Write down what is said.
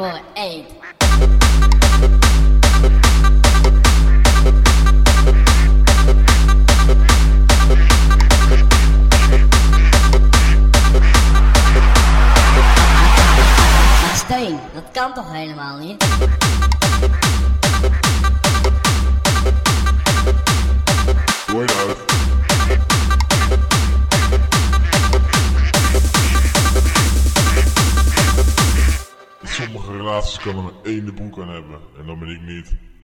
before eight. Nee, dat kan toch helemaal niet? Word. Sommige relaties kunnen een ene broek aan hebben en dan ben ik niet.